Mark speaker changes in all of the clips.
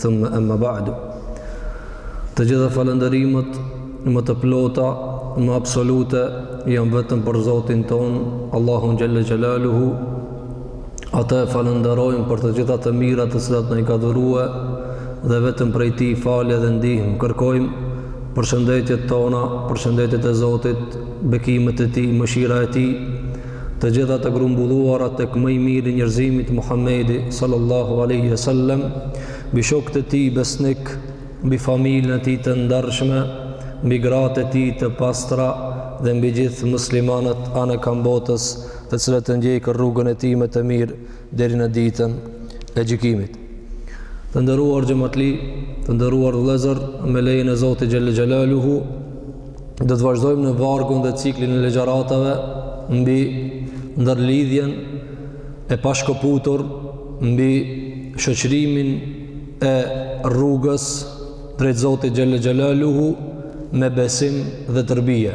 Speaker 1: Thumma amma ba'du. Të gjitha falënderimet më të plota, më absolute janë vetëm për Zotin tonë, Allahun xhalla xhalaluhu. Atë e falënderojmë për të gjitha të mirat të cilat na i ka dhuruar dhe vetëm prej tij falje dhe ndihmë kërkojmë përshëndetjet tona, përshëndetjet e Zotit, bekimet e tij, mëshira e tij. Të gjitha të grumbulluara tek më i miri i njerëzimit Muhamedi sallallahu alaihi wasallam, mbi shokët e tij besnik, mbi familjen e tij të ndershme, mbi gratë e tij të pastra dhe mbi gjithë muslimanët anekënd botës të cilët e ndjekin rrugën e tij më të mirë deri në ditën e gjykimit. Të nderuar xhematli, të nderuar vëllezër, me lejen e Zotit xhalla xhalaluhu, do të vazhdojmë në vargun dhe ciklin e ligjëratave mbi ndërlidhjen e pashkëputur mbi shoqërimin e rrugës drejt Zotit xhalla xhalaluhu me besim dhe terbije.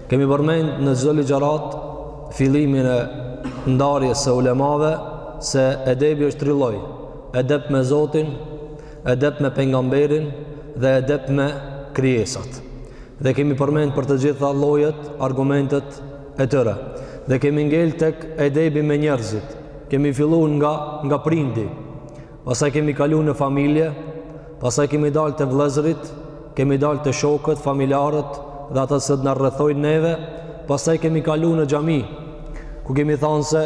Speaker 1: Kemi përmend në çdo ligjëratë fillimin e ndarjes së ulemave se edebi është tri lloj. Edep me Zotin, edep me pejgamberin dhe edep me krijesat. Dhe kemi përmend për të gjitha llojet, argumentet e tyre. Dhe kemi ngel tek edebi me njerëzit. Kemi fillu nga nga prindi. Pasaj kemi kalu në familje, pasaj kemi dalë te vllezërit, kemi dalë te shokët, familjarët dhe ata se ç'na rrethojnë neve, pasaj kemi kalu në xhami, ku kemi thanë se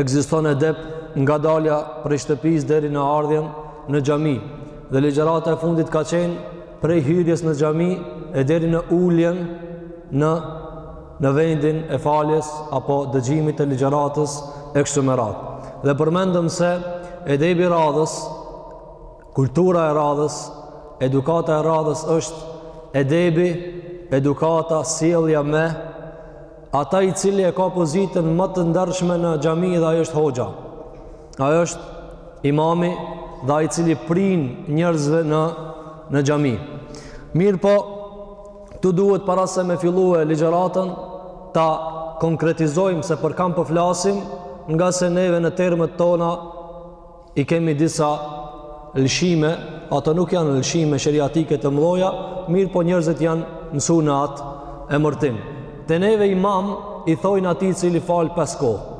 Speaker 1: ekziston edep nga dalja prej shtëpisë deri në ardhjen në xhami. Dhe ligjërata e fundit ka qenë prej hyrjes në xhami e deri në uljen në në vendin e faljes apo dëgjimit të ligjëratës e kështu me radhë. Dhe përmendëm se edebi i radhës, kultura e radhës, edukata e radhës është edebi, edukata, sjellja me ata i cili e ka pozitën ma të ndershme në xhami dhe ai është hoxha. Ai është imami dhe ai i cili prin njerëzve në, në xhami. Mirëpo, Këtu duhet para se me fillue ligjëratën ta konkretizojmë se për kam po flasim, ngase neve në termet tona i kemi disa lëshime, ato nuk janë lëshime sheriatike të mëdhaja, mirëpo njerëzit janë mësu në atë emërtim. Te neve imam i thojnë atij i cili fal pesë kohë.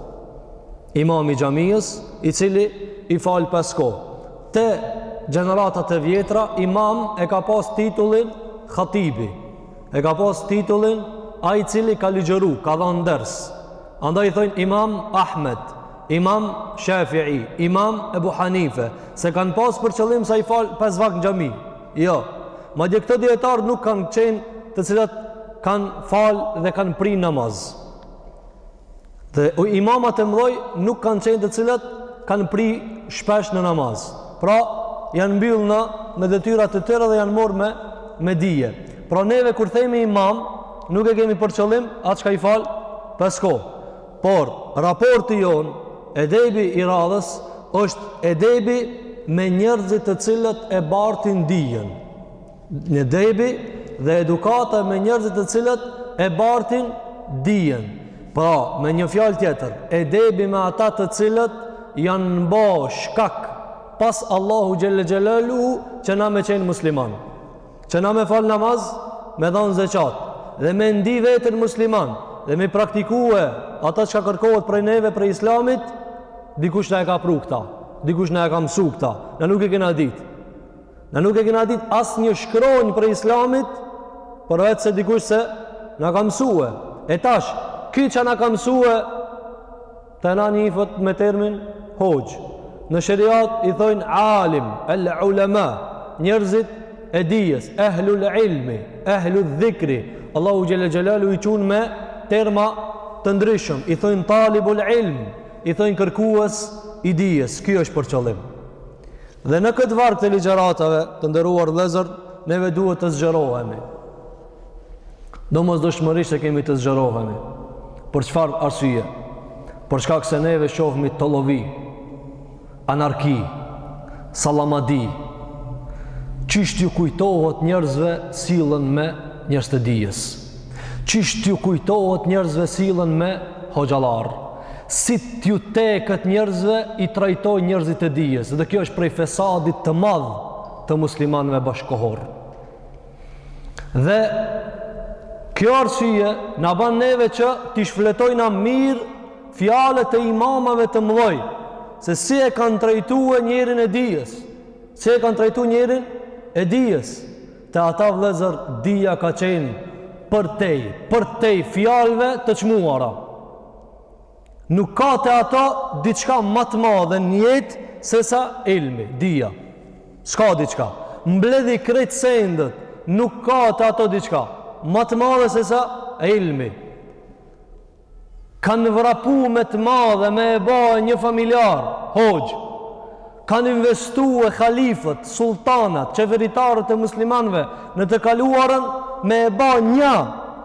Speaker 1: Imam i xhamisë, i cili i fal pesë kohë. Te gjeneratat e vjetra, imam e ka pas titullin khatibi. E ka pas titullin ai i cili ka ligjëru, ka dhanë ders. Andaj i thojnë imam Ahmed, imam Shafi'i, imam Ebu Hanife. Se kanë pas për qëllim sa i falë pesë vakte në xhami. Jo. Madje këta dijetarë nuk kanë qenë të cilat kanë falë dhe kanë pri namaz. Dhe imamat e mdhoj nuk kanë qenë të cilët kanë pri shpesh në namaz. Pra, janë mbyllë në, me detyra të tjera dhe janë morë me, me dije. Pra, neve kur themi imam, nuk e kemi për qëllim atë shka i falë pesë kohë. Por, raporti jonë, edebi i radhës, është edebi me njërzit të cilët e bartin dijen. Edebi dhe edukata me njerëzit të cilët e bartin dijen. Pra, me një fjalë tjetër, edebi me ata të cilët janë bo shkak pas Allahu Xhele Xhelaluhu që na me qenë musliman. Që na me falë namaz, me dhanë zeqat, dhe me ndi veten musliman, dhe me praktikue ata çka kërkohet prej neve prej islamit, dikush na e ka pru këta, dikush na e ka mësu këta, na nuk e kena ditë. Na nuk e kena ditë asnjë shkronjë prej islamit, përveç se dikush se na ka mësue. E tash, ky që na ka mësue, te na njifet me termin hoxhë. Në sheriat i thojnë alim, el ulema, njerëzit e dijes, ehlul ilmi, ehlu dhikri. Allahu Xhele Xhelaluhu i qun me terma të ndryshëm. I thojnë talibul ilm, i thojnë kërkues i dijes. Ky është për qëllim. Dhe në këtë varg të ligjëratave, të nderuar vëllezër, neve duhet të zgjerohemi. Domosdoshmërisht e kemi të zgjerohemi. Për çfarë arsye? Për shkak se neve shohim tollovi, anarki, sallamadi. Çish ju kujtohet njerëzve sillen me njerëz të dijes. Çish ju kujtohet njerëzve sillen me hoxhallar. si t'ju teket njerëzve i trajtojnë njerëzit e dijes dhe kjo është prej fesadit të madh të muslimanëve bashkëkohorë dhe kjo arsye na ban neve që t'i shfletojna mirë fjalët e imamave të mdhoj se si e kanë trajtue njerin e dijes si e kanë trajtu njerin e dijes te ata vllezër dija ka qenë përtej përtej fjalëve të çmuara Nuk ka te ato diçka më të madhe në jetë se sa ilmi, dija. S'ka diçka. Mbledhi krejt sendet, nuk ka te ato diçka më të madhe se sa ilmi. Kanë vrapu me të madhe me e ba një familjar, hoxhë. Kanë investue halifët, sultanat, qeveritarët e muslimanve në të kaluarën me e ba një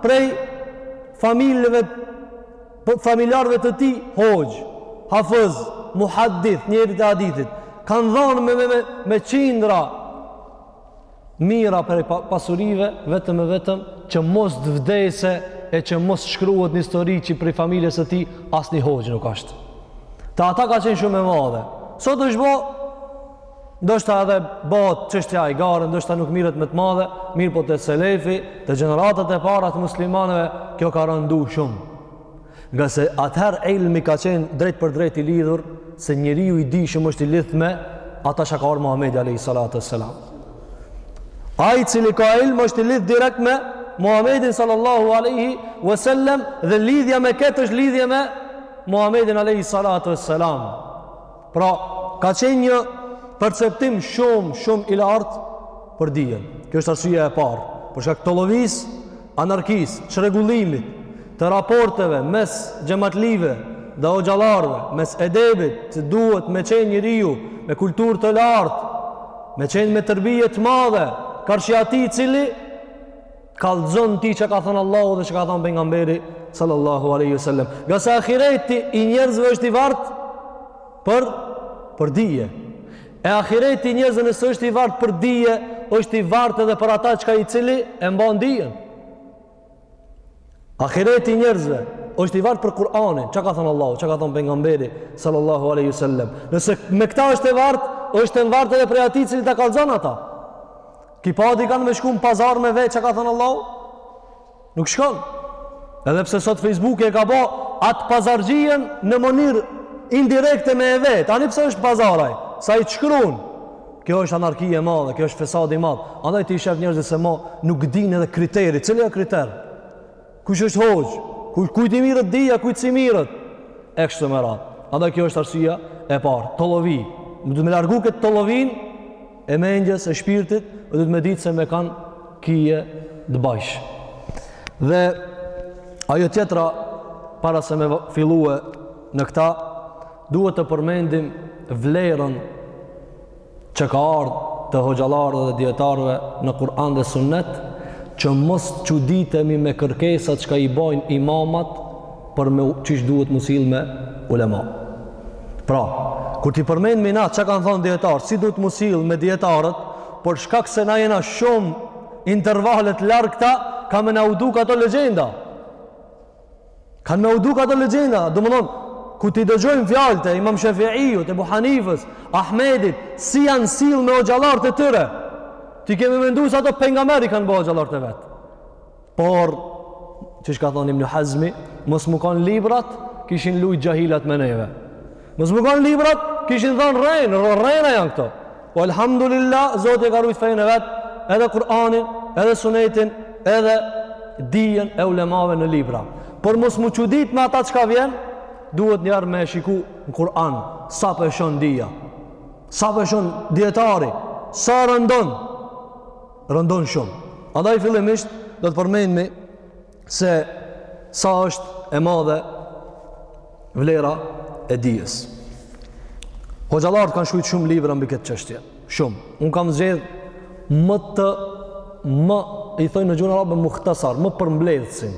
Speaker 1: prej familjeve familjarëve të tij hoxh hafiz muhaddith njerëz të hadithit kanë dhënë me me me, me qindra mija prej pasurive vetëm e vetëm që mos të vdesë e që mos shkruhet në histori që prej familjes së tij asnjë hoxh nuk është. Te ata ka qenë shumë e madhe. Sot është bë ndoshta edhe bëhet çështja e garë, ndoshta nuk mirret me të madhe, mirëpo te selefi, te gjeneratat e para të muslimanëve, kjo ka rëndu shumë. Ngase atëherë ilmi ka qenë drejtpërdrejt i lidhur, se njeriu i dishëm është i lidhë me ata ça ka ardh Muhammedi a.s. Ai i cili ka ilm është i lidhë direkt me Muhammedin sallallahu aleyhi wasallam dhe lidhja me këtë është lidhja me Muhammedin aleyhi salatu wasallam. Pra, ka qenë një perceptim shumë, shumë i lartë për dijen. Kjo është arsyeja e parë. Për shkak tollovisë, anarkisë, çrregullimit të raporteve mes xhematlive dhe hoxhallarëve, mes edebit, që duhet me qenë njeriu me kulturë të lartë, me qenë me terbije të madhe, karshi atij i cili Kallxon ty ça ka thënë Allahu dhe ça ka thënë pejgamberi sallallahu alaihi wasallam. Ngase ahireti i njerëzve është i vart për për dije. E ahireti i njerëzve nëse është i vart për dije, është i vart edhe për ata çka i cili e mban dijen. Ahireti i njerëzve është i vart për Kur'anin, çka ka thënë Allahu, çka ka thënë pejgamberi sallallahu alaihi wasallam. Nëse me këtë është e vart, është e vart edhe prej atij i cili ta kallxon ata. Ki pa ti kanë me shku në pazar me vet ça ka thënë Allahu? Nuk shkon. Edhe pse sot Facebook e ka bo atë pazarxhinë në mënyrë indirekte me e vet. Ani pse është pazar ai? Se ai të shkrun? Kjo është anarki e madhe, kjo është fesad i madh. Andaj ti i shef njerëzit se ma nuk din edhe kriteri. Cili a kriter? Kush është hoxhë? Kujt, kujt i mirret dija, kujt s'i mirret? E kështu me radhë. Andaj kjo është arsyeja e parë. Tollovi. Më du me largu këtë tollovinë e mendjes, e shpirtit, dhe duhet me ditë se me kanë kije të bajsh. Dhe ajo tjetra, para se me fillue në këta, duhet të përmendim vlerën që ka ardhë të hoxhallarëve dhe dijetarëve në Kur'an dhe Sunnet, që mos çuditemi me kërkesat çka i bojnë imamat për me çish duhet mu sill me ulema. Pra, kur t'i përmendmi na çka kanë thënë dijetarët, si duhet mu sill me dijetarët, por shkak se na jena shumë intervale të largëta, ka me na u duk ato legjenda. Kanë me u duk ato legjenda, domthon kur t'i dëgjojmë fjalët e Imam Shafiiut, Ebu Hanifës, Ahmedit, si janë sill me hoxhallarët e tyre. Ti ke me mendu se ato pejgamber i kanë bë hoxhallarët e vet. Por,
Speaker 2: qe çka thonë Ibn Hazmi, mos me kanë librat, kishin lujt xhahilat me neve. Mos me kanë librat, kishin thonë rrenë, rrena janë këto. Po, alhamdulillah, Zoti e ka rujt fenë e vet, edhe Kur'anin, edhe Sunetin, edhe dijen e ulemave në libra. Por mos m'u çudit me ata çka vjen, duhet njëherë me shiku në Kur'an, sa peshon dija, sa peshon dijetari, sa rëndon, rëndon shumë. Andaj fillimisht do të përmendmi se sa është e madhe vlera e dijes. Hoxhallarët kanë shkruajtur shumë libra mbi këtë çështje, shumë. Un kam zgjedh më të, i thojnë në gjuhën arabe muhtasar, më përmbledhësin.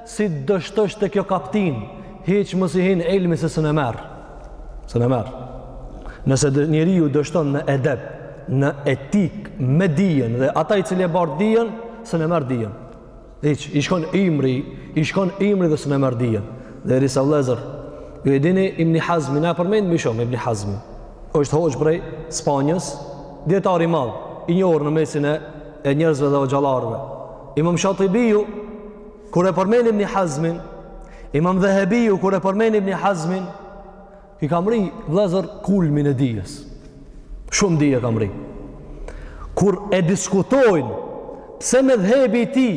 Speaker 2: Si të dështosh te kjo kaptinë, hiç mos i hin ilmi se s'e merr. S'e merr. Nëse njeriu dështon në edep, në etikë, me dijen dhe atë i cili e bart dijen, s'e merr dijen. Hiç, i shkon ymri, i shkon ymri dhe s'e merr dijen. Dhe derisa vllezër, ju e dini Ibni Hazmi, na e përmendmi shumë Ibni Hazmi. Është hoxhë prej Spanjës, dijetar i madh, i njohur në mesin e, e njerëzve dhe hoxhallarëve. Imam Shatibiu, Kur e përmend Ibn Hazmin, Imam Dhehebiu kur e përmend Ibn Hazmin, ky ka mrri vëllezër kulmin e dijes. Shumë dije ka mrri. Kur e diskutojnë pse medhhebi i tij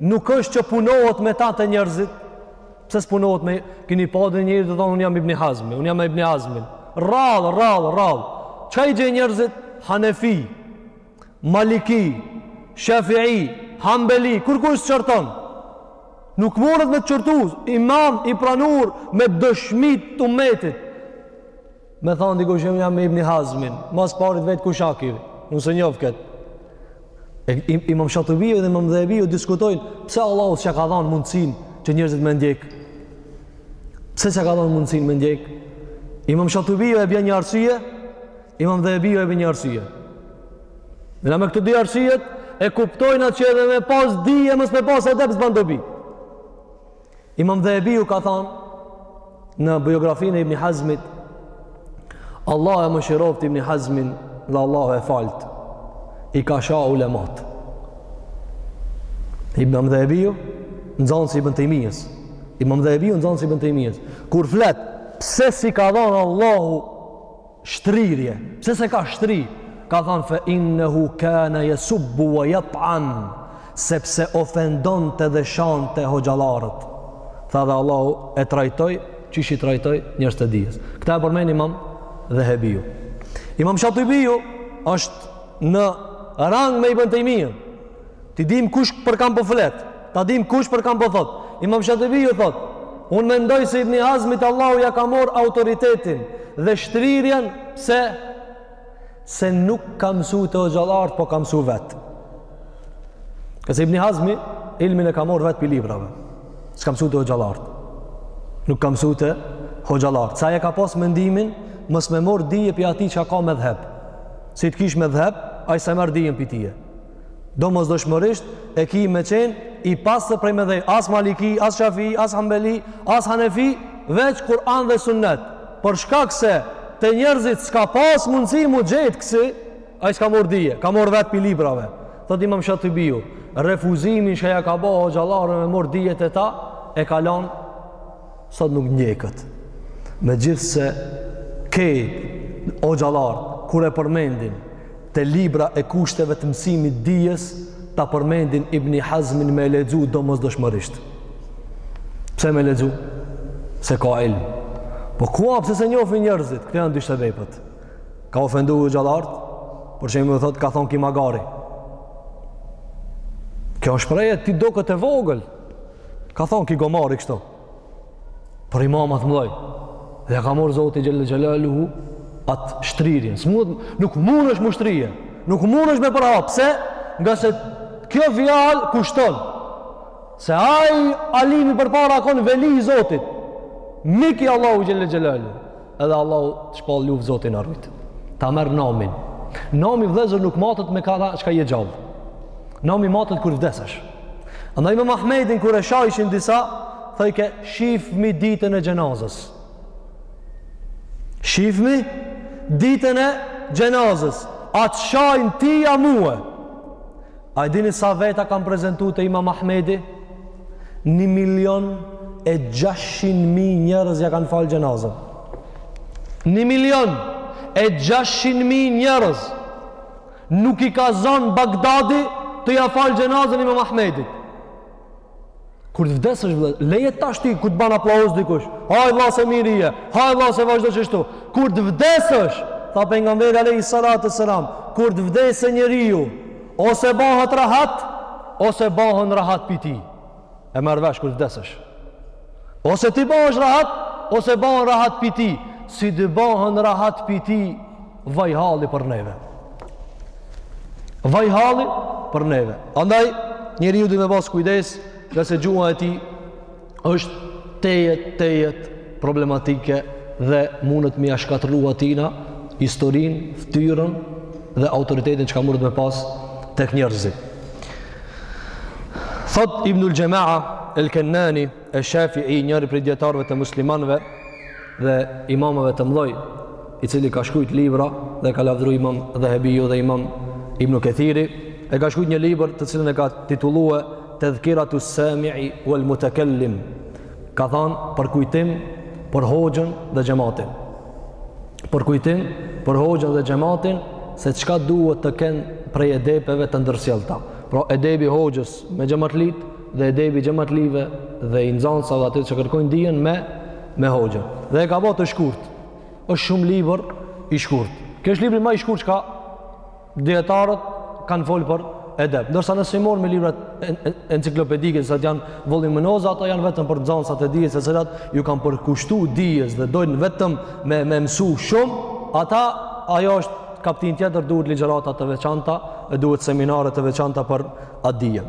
Speaker 2: nuk është që punohet me ta te njerëzit, pse s'punohet me, kini pa ndonjë njeri të thonë unë jam Ibn Hazmi, unë jam Ibn Hazmi. Rrallë, rrallë, rrallë. Çka i gjen njerëzit? Hanefi. Maliki, Shafi'i, Hambeli, kërkush s'të qorton. Nuk mundet me të qortu, imam i pranuar me dëshmi të umetit. Me thonë dikush jam me Ibni Hazmin, ma s'parit vet kush a ky, unë s'e njof këtë. E, im, imam Shatibiu dhe imam Dhehebiu diskutojnë pse Allahu s'ja ka dhanë mundësinë që njerëzit me ndjekë. Pse s'ja ka dhanë mundësinë me ndjekë? Imam Shatibiu e bjen një arsye, Imam Dhehebiu e bi një arsye. Dhe me këto dy arsyet, e kuptojna atë që edhe me pas dije e mos me pas edep s'ban dobi. Imam Dhehebiu ka thanë, në biografinë e Ibni Hazmit, Allahu e mëshiroftë Ibni Hazmin dhe Allahu e faltë, i ka sha ulemat. Imam Dhehebiu, nxanës i Ibn Tejmijes. Imam Dhehebiu, nxanës i Ibn Tejmijes. Kur flet, pse s'i ka dhanë Allahu shtrirje pse s'e ka shtri ka than fe innehu kane jesubbu wa jat'an sepse ofendonte dhe shante hoxhallarët tha dhe Allahu e trajtoi qysh i trajtoi njerëzt e dijes këta e përmend imam Dhehebiu imam Shatibiu është në rang me Ibn Tejmijen T'i dim kush për kan po flet. Ta dim kush për kan po thot. Imam Shatibiu thot, un mendoj se Ibn Hazmit Allahu ja ka marr autoritetin dhe shtrirjen se se nuk ka mësu te hoxhallartë, po ka mësu vetë. Se Ibn Hazmi, ilmin e ka morë vetë pi librave. S'e ka mësu te hoxhallartë. Nuk ka mësu te hoxhallartë. Se ai e ka pas mendimin, mos me morë dije pi atij që ka medhheb. Si të kish medhheb, ai s'e merr dijen pi tij. Domosdoshmërisht e ki me qenë i pastër prej medhhebi, as Maliki, as Shafi, as Hambeli, as Hanefi, veç Kur'an dhe Sunnet. Për shkak se te njerëzit s'ka pas mundësi m'u gjetë kësi, ai s'ka morë dije, ka morë vetë pi librave. Thot Imam Shatibiu, refuzimin që ja ka ba hoxhallarëve me morë dije te ta, e ka lanë Sot nuk ndjeket. Megjithse krejt hoxhallartë kur e përmendin te libra e kushteve të mësimit dijes ta përmendin Ibn Hazmin me lexu domosdoshmërisht. Pse me lexu? Se ka ilm. Po ku â pse s'e njohin njerëzit? Këto janë dy sebepet. Ka ofendu hoxhallart. Për shembull thot ka thon ki magari. Kjo shprehje t'doket e vogël. Ka thonë ki gomari kështu. Për imamat e mëdhoj. Dhe ja ka morë Zoti xhel-le xhelaluhu atë shtrirjen. S'mund, nuk mundeshte m'u shtri. Nuk mundeshte m'u përhap. Pse? Ngase kjo fjalë kushton. Se ai alimi përpara â kon veli i Zotit. Mik i Allahut xhel-le xhelaluhu. Edhe Allahu të shpall luftë, Zoti na rujtë. Ta merr namin. Nami vllezër nuk matet me këta çka je gjallë. Nami matet kur vdesësh. Andaj Imam Ahmedin kur e shajshin disa, thojke shifmi ditën e xhenazes. Shifmi ditën e xhenazes. A të shajnë ty a mue. A i dini sa veta kanë prezentu te Imam Ahmedi? Një milion e 600 mijë njerëz ja kanë falë xhenazën. Një milion e 600 mijë njerëz nuk i ka zanë Bagdadi të ja falë xhenazën Imam Ahmedit. Kur të vdesësh vlla, leje tash ti kur të ban aplauz dikush. Haj vëlla se mirë je. Haj vëlla se vazhdo qeshtu. Kur të vdesësh, tha pejgamberi alayhi salatu selam, kur të vdesë njeriu, ose bahet rahat, ose bahen rahat pi tij. E marr vesh kur të vdesësh. Ose ti bahesh rahat, ose bahen rahat pi teje. Si të bahen rahat pi teje, Vaj halli për neve. Vaj halli për neve. Andaj, njeriu duhet me pasë kujdes, se gjuha e tij është tejet, tejet problematike dhe mundet me ia shkatërru atina historinë, ftyrën dhe autoritetin çka mundet me pasë tek njerëzit. Thotë Ibnul Xhema'a, El Kennani, e Shafi'i, njëri prej dijetarëve të muslimanëve dhe imamëve të mdhoj, i cili ka shkruajt libra dhe e ka lavdru Imam Dhehebiu dhe Imam Ibnu Kethiri, e ka shkruajt një libër të cilin e ka titullue Tadhkiratu Sami'i wal Mutakallim. Ka thanë përkujtim për hoxhën dhe xhamatin. Përkujtim për hoxhën dhe xhamatin se çka duhet të kenë prej edepeve të ndërsjellta. Pra edebi i hoxhës me xhamatlitë, dhe edebi i xhamatlive dhe i nxansave, e atyre që kërkojnë dijen me me hoxhën. Dhe e ka bo të shkurt. Është shumë libër i shkurt. Ky është libri ma i shkurt çka dijetarët kanë folë për edep. Ndërsa nëse i morrme librat enciklopedike, se ato janë voluminoza, ato janë vetëm për nxansat e dijes, të cilat ju kanë përkushtu dijes dhe dojnë vetëm me me mësu shumë, ata ajo është kaptinë tjetër duhet ligjërata të veçanta, e duhet seminare të veçanta për at dijen.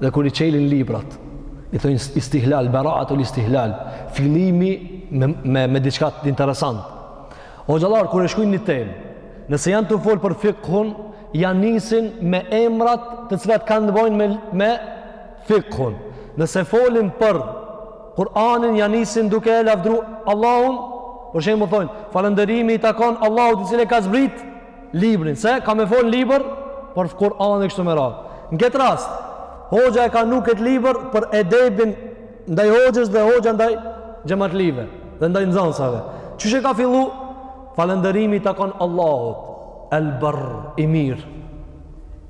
Speaker 2: dhe kur i çelin librat i thonë istihlal baraat ul istihlal fillimi me me, me diçka interesant hoxhallar kur e shkruajnë një temë nëse janë tu fol për fikhun ja nisin me emrat të cilat kanë të bojnë me me fikhun nëse folin për Kur'anin ja nisin duke e lavdru Allahun për shembull thonë falënderimi i takon Allahut i cili e ka zbrit librin, se ka me fol libër për Kur'anin kështu me radhë. Në këtë rast, hoxha e ka bo këtë libër për edebin ndaj hoxhës dhe hoxha ndaj xhamatlive dhe ndaj nxansave. Qysh e ka fillu? Falënderimi i takon Allahut, El Berr, i mirë.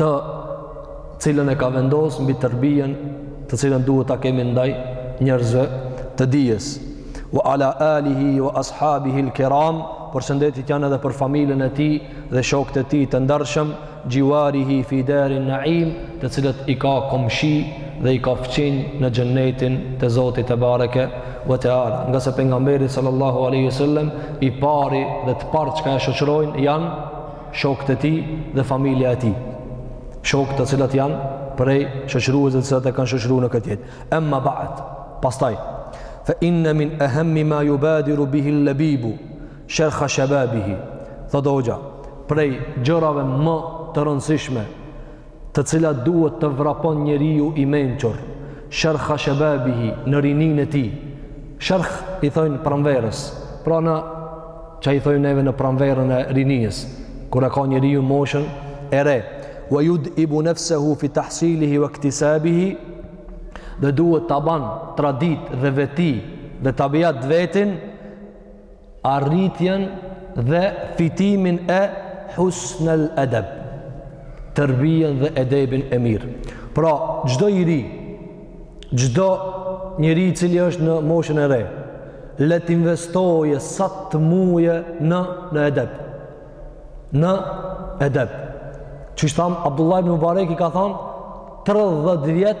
Speaker 2: të cilën e ka vendos mbi tërbijen të cilën duhet ta kemi ndaj njerëzve të dijes wa ala alihi wa ashabihi al-kiram përshëndetjet janë edhe për familjen e tij dhe shokët e tij të ndershëm jiwarihi fi darin na'im të cilët i ka komshi dhe i ka fqinj në xhennetin të Zotit tebareke wa taala ngase pejgamberi sallallahu alaihi wasallam i pari dhe të parë çka e shoqërojnë janë shokët e tij dhe familja e tij. Shokët të cilët janë prej shoqëruesve të cilët e kanë shoqëruar në këtë jetë. Emma ba'd. Pastaj fa inna min ahammi ma yubadiru bihi al-labibu sharha shababihi. Thotë hoxha, prej gjërave më të rëndësishme të cilat duhet të vrapon njeriu i mençur, sherha shebabihi, në rininë e tij. Sherh i thonë pranverës, pra në çka i thonë neve në pranverën e rinisë, kur e ka njeriu moshën e re. Wa yud'ibu nafsahu fi tahsilihi wa iktisabihi dhe duhet ta ban traditë dhe veti dhe tabiat vetin arritjen dhe fitimin e husnel edeb, tërbien dhe edebin e mirë. Pra, çdo i ri, çdo njeri cili është në moshën e re, le të investojë sa të mujë në, në edeb. Në edeb. Siç thamë, Abdullah ibn Mubarek i ka thanë, 30 vjet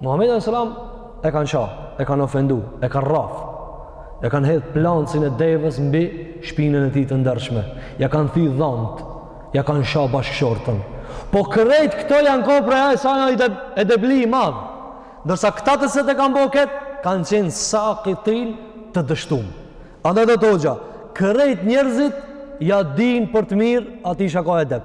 Speaker 2: Muhamedin alayhis salam e kanë shah, e kanë ofendu, e kanë rraf, ia kanë hedh plancin e devës mbi shpinën e tij të ndershme, ja kanë thy dhamtë, ja kanë shah bashkëshorten. Po krejt këto ja ngo hupre ai sot edebli i madhë. Ndërsa këta të cilët e kanë bo ketë, kanë qenë saktë të dështumë. Andaj thotë hoxha, krejt njerëzit ja dinë për të mirë atij çka ka edeb.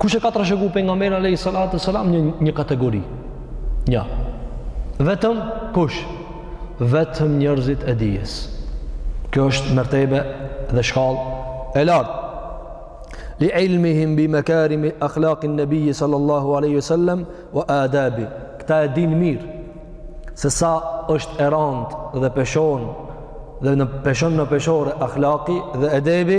Speaker 2: Kush e ka trashëgu pejgamberin alejhi salatu wassalam, një kategori? Ja. Vetëm kush? Vetëm njerëzit e dijes. Kjo është mertebe dhe shkallë e lartë. Li ilmihim bi mekarimi akhlakin nëbiji sallallahu aleyhi sallem wa adabi. Këta e dinë mirë se sa është e rantë dhe peshon dhe në peshon në peshore akhlaki dhe edebi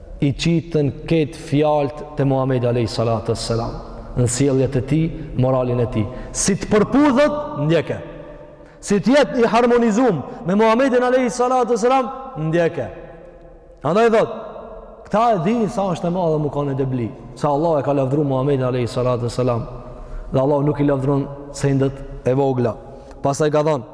Speaker 2: i qitën ketë fjalët të Muhamedi alayhi salatu wassalam, në sjelljet e tij, moralin e tij. Si të përputhet, ndjeke. Si të jetë i harmonizum me Muhamedin alayhi salatu wassalam, ndjeke. Andaj thot, këta e dinë sa është e madhe mu kanë edebli, sa Allah e ka lavdëru Muhamedin alayhi salatu wassalam. Dhe Allahu nuk i lavdëron sendet e vogla. Pastaj ka thënë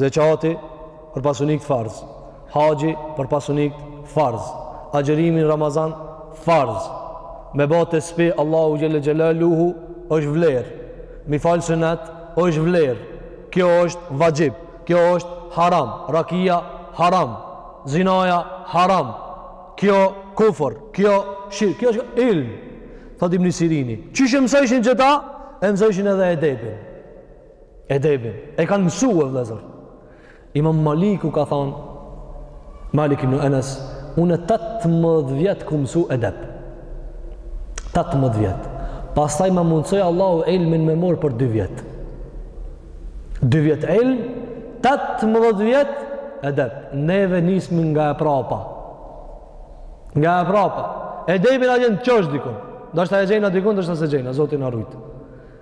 Speaker 2: Zekati për pasunikët farz, haxhi për pasunikët farz, agjërimi në Ramazan farz. Me ba tesbih Allahu xhelle xhelaluhu është vlerë. M'i falë sunet është vlerë. Kjo është vaxhib, kjo është haram, rakia haram, zinaja haram. Kjo kufër, kjo shirk, kjo është ilm. Thotë Ibn Sirini, qysh e mësojshin qeta, e mësojshin edhe edepin. Edebin e kanë mësu, e vllezër. Imam Maliku ka thonë, Malik ibn Enes, unë 18 vjet kum mësu edep. 18 vjet. Pastaj ma mundësoi Allahu ilmin me marrë për 2 vjet. 2 vjet ilm, 18 vjet edep. Neve nisemi nga e prapa. Nga e prapa. Edebin a gjen kush dikun? Ndoshta e gjejna dikun, ndoshta s'e gjejna, Zoti na rujtë.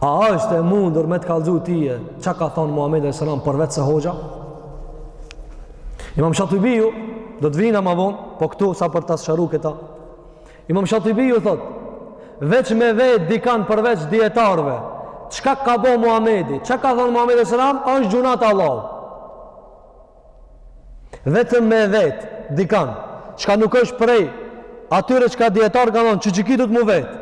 Speaker 2: A është e mundur me të kallëzu tye çka ka thonë Muhammedi alejhi selam përveç se hoxha? Imam Shatibiu, do të vijna ma vonë, po këtu sa për ta sqaru këta. Imam Shatibiu thotë, veç me vetë dikan përveç dijetarëve, çka ka bo Muhammedi, çka ka thonë Muhammedi alejhi selam, është gjynah te Allahu. Vetëm me vetë dikan çka nuk është prej atyre çka dijetarët kanë thonë që qiki duet m'u vetë,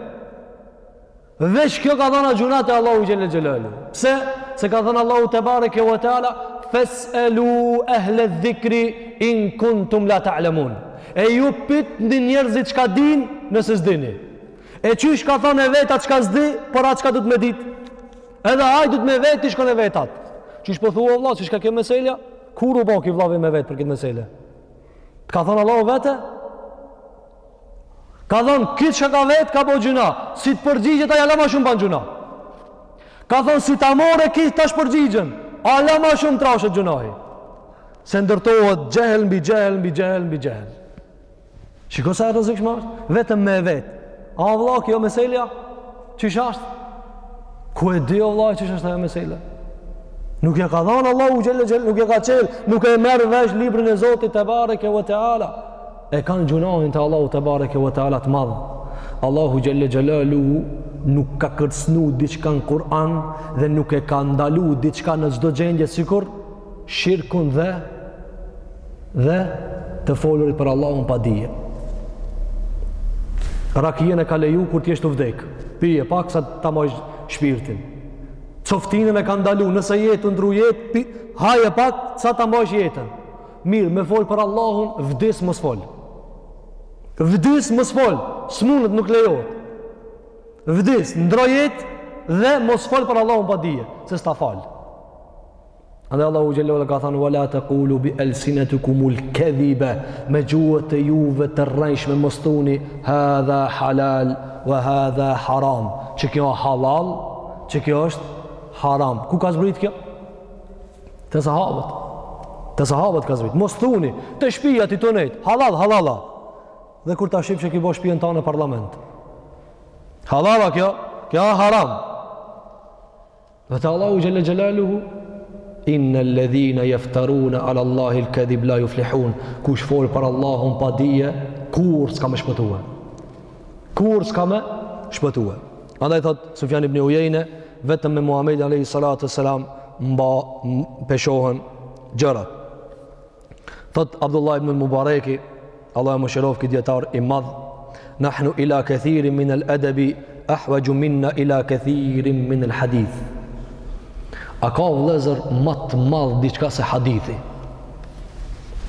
Speaker 2: Veç kjo, ka thonë, a gjynah te Allahu xhelle xhelaluhu. Pse? Se ka thonë Allahu tebareke ue teala, fes'elu ehle dhikri in kuntum la ta'lemun. E ju pytni njerëzit çka dinë nëse s'dini. E qysh ka thënë e vet atë çka s'di, por atë çka duet me ditë. Edhe ai duet me vetë, ti shkon e vet atë. Qysh po thua vlla, qysh ka kjo meselja? Kur u bo ki vllavi me vetë për këtë mesele? Të ka thënë Allahu vete? Ka thonë, ki çka ka vetë, ka bo gjynah. Si të përgjigjet, ai hala ma shumë ban gjynah. Ka thonë, si ta marrë ki tash përgjigjen, hala ma shumë trashet gjynahi. Se ndërtohet xhehl mbi xhehl mbi xhehl mbi xhehl. Shiko sa e rrezikshme është? Vetëm me vetë. A o vlla, kjo meselja qysh është? Ku e di o vlla, qysh është ajo meselja? Nuk ja ka dhanë Allahu xhelle xhelaluhu, nuk ja ka çelë, nuk e merr vesh librin e Zotit tebareke ue teala. e kanë gjynahin te Allahu tebareke ue teala të madh. Allahu xhelle xhelaluhu nuk ka kërcnu diçka në Kur'an dhe nuk e ka ndalu diçka në çdo gjendje sikur shirkun dhe dhe të folurit për Allahun pa dije. Rakijen e ka leju kur t'jesh tu vdekë, pije pak sa ta majsh shpirtin. Coftinën e ka ndalu nëse je tu ndrru jetë, pi, haje pak sa ta majsh jetën. Mirë, me fol për Allahun, vdis mos fol. Vdis mos fol, s'munet nuk lejohet. Vdis, ndro jetë dhe mos fol për Allahun pa dije, se s'ta fal. Andaj Allahu xhelle ve ala ka thënë, wa la tekulu bi elsinetikumul kedhibe, me gjuhët e juve të rrejshme mos thuni, hadha halal, wa hadha haram, që kjo halal, që kjo është haram. Ku ka zbrit kjo? Te sahabët. Te sahabët ka zbrit. Mos thuni, te shpia ti të nejtë. Halal, halal a. Dhe kur ta sheh që ki bo shpien tan parlament. Halal a kjo, kjo a haram. Dhe tha Allahu xhele xhelaluhu, Inna alladhina yaftaruna ala Allahi al-kadhib la yuflihun. Kush fol për Allahun pa dije, kurrë s'ka me shpëtue. Kurrë s'ka me shpëtue. Andaj thot Sufjan ibn Ujejne, vetëm me Muhammed alayhi salatu selam mba peshohen gjërat. Thot Abdullah ibn Mubareki, Allahu e mëshiroft këtë dijetar i madh, nahnu ila kathirin min al-adabi ahwaju minna ila kathirin min al-hadith. A ka vëllezër më të madhe diçka se hadithi?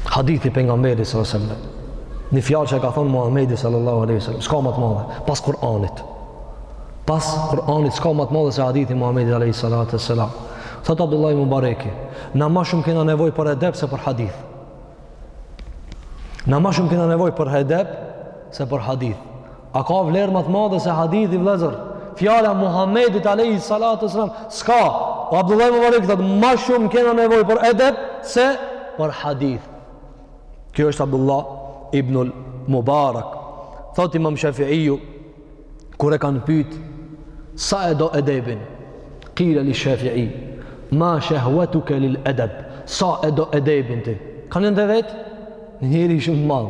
Speaker 2: Hadithi Pejgamberit sallallahu aleyhi sallam. Një fjalë që e ka thonë Muhammedi sallallahu aleyhi sallam. S'ka ma të madhe. Pas Kur'anit. Pas Kur'anit s'ka ma të madhe se hadithi Muhammedi aleyhi sallatu sallam. Thot Abdullah ibn Mubareki. Na ma shumë kena nevoj për edep se për hadith. Na ma shumë kena nevoj për edep se për hadith. A ka vlerë më të madhe se hadithi vëllazër? Fjala e Muhamedit alayhi salatu sallam, s'ka. Po Abdullah ibn Mubarak thotë, më shumë kena nevojë për edep se për hadith. Kjo është Abdullah ibn al Mubarak. Thotë Imam Shafiu kur e kanë pyet sa e do edebin? Qila li Shafi'i, ma shahwatuka lil adab? Sa e do edebin ti? Kanë, janë tu e vet njeri shumë të madh.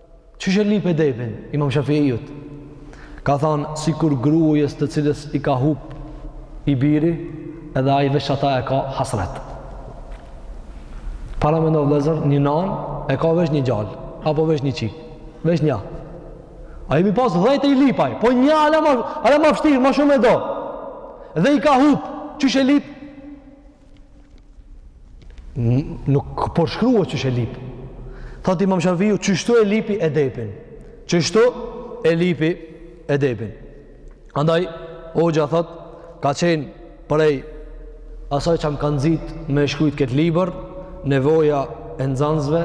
Speaker 2: Qysh e lip edebin Imam Shafiut? Ka thënë sikur grujes të cilës i ka hup i biri, edhe ai veç ata e ka hasret. Paramendo vëllazër, një nan e ka veç një gjal, apo veç një çik, veç një. Ai me i pas dhetë i lipaj, po një ala ma, ala ma fështirë, ma shumë e do. Dhe i ka hup, qysh e lip? nuk përshkruhet qysh e lip. Thot imam Shafiju, qështu e lipi edepin. Qështu e lipi edepin. Andaj, hoxha thot, ka qenë prej asaj që më ka nxit me shkrujt këtë libër, nevoja e nxansve,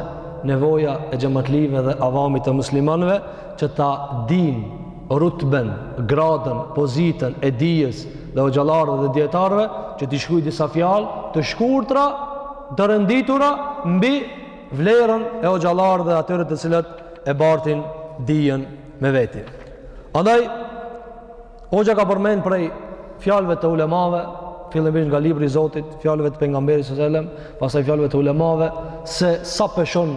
Speaker 2: nevoja e xhematlive dhe avamit e muslimanve, që ta din rutben, gradën, pozitën e dijes dhe hoxhallarëve dhe dijetarëve që t'i shkruaj disa fjalë të shkurtra, të renditura mbi vlerën e hoxhallarëve dhe atyre të cilët e bartin dijen me veti. Andaj hoxha ka përmend prej fjalëve të ulemave, fillimisht nga libri i Zotit, fjalëve të pejgamberit sallallahu alajhi wasallam, pastaj fjalëve të ulemave se sa peshon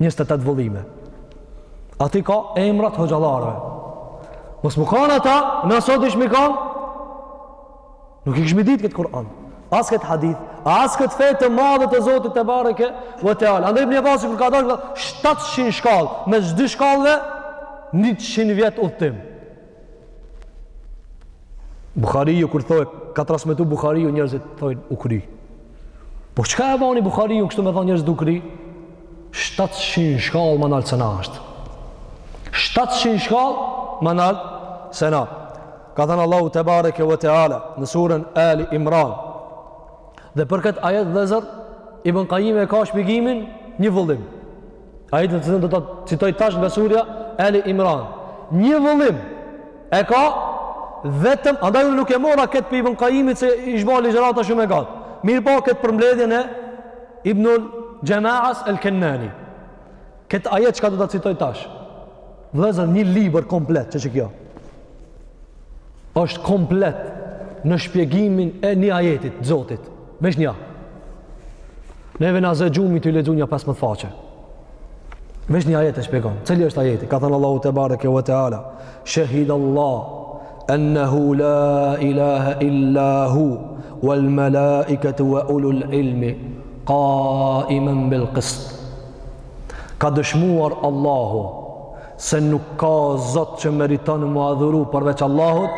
Speaker 2: njëzet e tetë vëllime. Aty ka emrat e hoxhallarëve. Mos me kanë ata, na sot, ish me kanë, nuk i kishmi ditë këtë Kur'an. As këtë hadith, as këtë fe të madhe të Zotit tebareke ve teala. Andaj Ibni Abasi kur ka thanë, 700 shkallë, mes dy shkallëve, 100 vjet udhëtim. Bukhariu kur thojnë ka transmetu Bukhariu njerëzit thonë u kri. Po çka e bani Bukhariu kështu me thanë njerëzit u kri? 700 shkallë ma nalt se na është. 700 shkallë ma nalt se na. Ka thënë Allahu tebareke ve teala në surën Ali Imran. Dhe për këtë ajet vllezër Ibn Qayyim e ka shpjegimin një vëllim. Ajetin të cilin do ta citoj tash nga surja Eli Imran. Një vëllim e ka vetëm, andaj unë nuk e mora këtë prej Ibn Kajimit se ish ba ligjerata shumë e gatë. Mirëpo këtë përmbledhjen e Ibnul Gjemaas El Kennani. Këtë ajet çka do ta citoj tash. Vllezër një libër komplet që që kjo. është komplet në shpjegimin e një ajetit të Zotit. Veç një. Neve na zë gjumi t'i lexojmë nja 15 faqe. Veç një ajet e shpjegon. Cili është ajeti? Ka thënë Allahu tebareke ve teala, "Shahid Allah annahu la ilaha illa hu wal malaikatu wa ulul ilmi qaiman bil qist." Ka dëshmuar Allahu se nuk ka zot që meriton mu adhuru përveç Allahut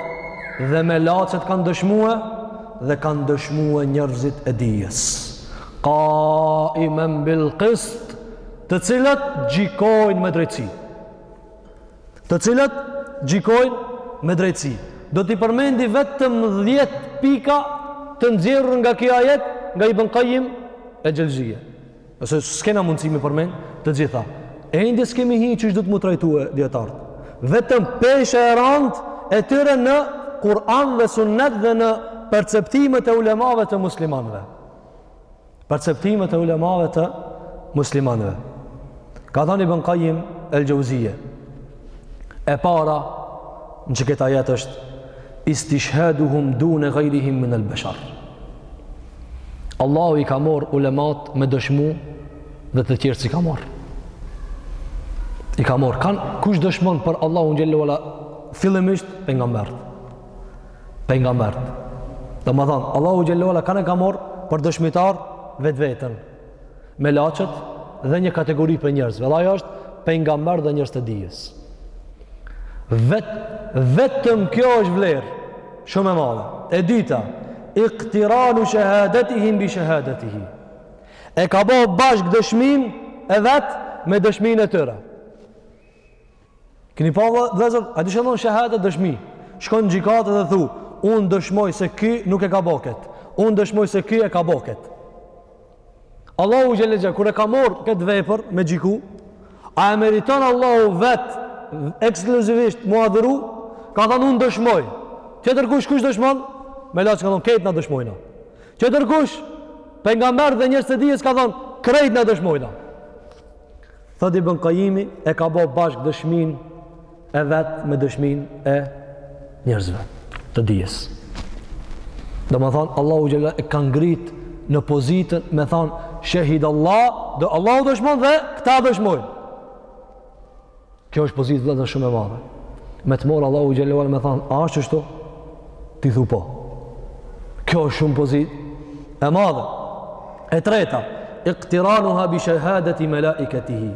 Speaker 2: dhe melaqet kanë dëshmue dhe kanë dëshmue njërzit e dijes kaimen bil kist të cilët gjikojnë me drejtësi të cilët gjikojnë me drejtësi do t'i përmendi vetëm 10 pika të nxjerrur nga ky ajet nga Ibn Qayyim el Xheuzije Se s'kena mundësi me përmend të gjitha, ende s'kemi hi qysh do të mu trajtue djetartë. Vetëm pesha e randë e tyre në Kur'an dhe sunnet dhe në perceptimet e ulemave të muslimanve. Perceptimet e ulemave të muslimanve. Ka thanë Ibn Kajim el Xheuzije. E para në qët ajet është istishheduhum dune gajrihim minel beshar. Allahu i ka morë ulemat me dëshmu dhe të tjerë s'i ka morë. I ka morë. Kanë kush dëshmon për Allahun xhele ve ala fillimisht pejgamberët. Pejgamberët. Domethanë, Allahu xhele ve ala kanë e ka morë për dëshmitar vetveten. melaçet dhe një kategori prej njerëzve. Dhe ajo është pejgamber dhe njerëz të dijes. Vet, vetëm kjo është vlerë, shumë e madhe. E dita, iktiranu shehadetihim bi shehadetihi. E ka bo bashkë dëshminë e vet me dëshminë e tyre. Keni pa vëllezër, a di ç'domethonë shehadet dëshmi? Shkon në gjykatë dhe thu, unë dëshmoj se ky nuk e ka bo ket, unë dëshmoj se ky e ka bo ket. Allahu xhele ve ala kur e ka morë këtë vepër me gjyku, a e meriton Allahu vetë, ekskluzivisht mu adhuru, ka thënë unë dëshmoj. Tjetër kush kush dëshmon? Melaçet kanë thënë, krejt na dëshmojna. Tjetër kush, pejgamberët dhe njerëz të dijes kanë thënë, krejt na dëshmojna. Thot Ibn Kajimi e ka bo bashkë dëshminë e vet me dëshminë e njerëzve të dijes. Domethonë, Allahu xhele e ka ngrit në pozitën me thonë, shehidallah, dhe Allahu dëshmon dhe këta dëshmojnë. Kjo është pozitë vëllezër shumë e madhe. Me të mor Allahu xhele ve ala me than, a është kështu? Ti thu po. Kjo është shumë pozitë e madhe. E treta, iqtiranuha bi shahadati malaikatihi.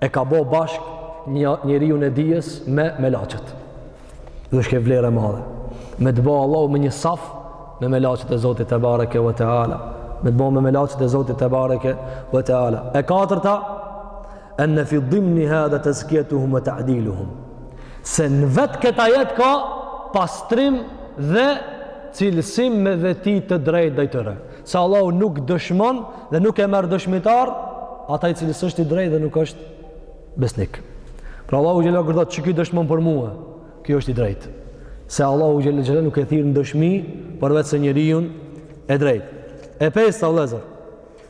Speaker 2: E ka bë bashk njeriun e dijes me melaçet. Dhe është vlerë e madhe. Me të bë Allahu me një saf me melaçet e Zotit tebareke ve teala. Me të bë me melaçet e Zotit tebareke ve teala. E katërta, Enne fi dimni hadha tezkijetuhum ve ta'diluhum. Se në vetë këtë ajet ka pastrim dhe cilësim me veti të drejt ndaj tyre. Se Allahu nuk dëshmon dhe nuk e merr dëshmitar, ata i cili s'është i drejt dhe nuk është besnik. Pra Allahu xhele ve ala kur thot që ky dëshmon për mue, ky është i drejt. Se Allahu xhele ve ala nuk e thirr në dëshmi, përveç se njeriun e drejt. E pesta, vëllezër,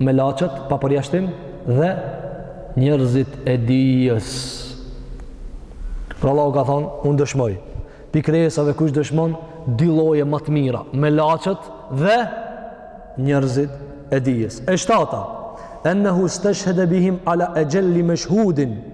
Speaker 2: melaçet pa përjashtim dhe njerëzit e dijes. Pra Allahu ka thonë, unë dëshmoj. Pi krijesave kush dëshmon dy lloje më të mira, melaçet dhe njerëzit e dijes. E shtata, ennehu steshhede bihim ala exhel-li meshhudin.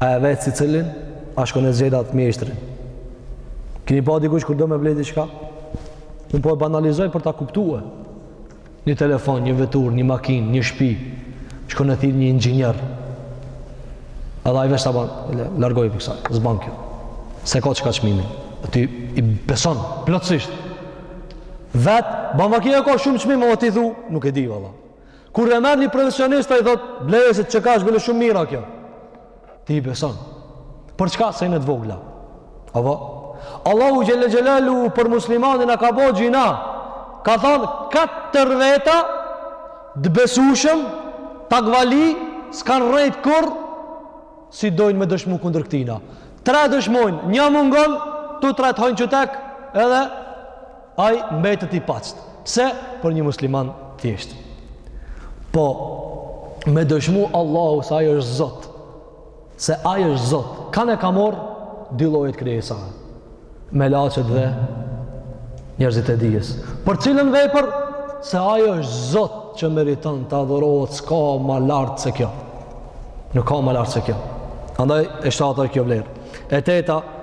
Speaker 2: A e vet secilin? A shkon e zgjedh atë mjeshtrin? Kini pa dikush kur do me ble diçka? Unë po e banalizoj për ta kuptue. Një telefon, një veturë, një makinë, një shpi, shkon e thirr një inxhinier. Edhe ai veç ta ban, largoju prej kësaj, s'ban kjo. Se ka që ka çmimi. A ti i beson, plotësisht. Vetë, ban vaki e ka shumë çmim, o ti thu, nuk e di, valla. Kur e merr një profesionist ai thotë, bleje se qeka është bile shumë e mirë kjo. Ti i beson. Për çka sene të vogla? A po Allahu xhelle xhelalu për muslimanin a ka bo zina. Ka thonë katër veta të besueshëm takvali s'kanë rrejt kurrë si dojnë me dëshmu kundër këtina. Tre dëshmojnë, një mungon, këta tretë hojnë qytek edhe Ai mbetet i paqtë. Pse? Për një musliman të thjeshtë. Po, me dëshmu Allahu se ai është Zot. Se ai është Zot. Kanë e ka marrë dy lloje krijesa. Melaqet dhe njerëzit e dijes. Për cilën vepër? Se ai është Zot që meriton të adhurohet s'ka më lart se kjo. Nuk ka më lart se kjo. Andaj e shtata kjo vlerë. E teta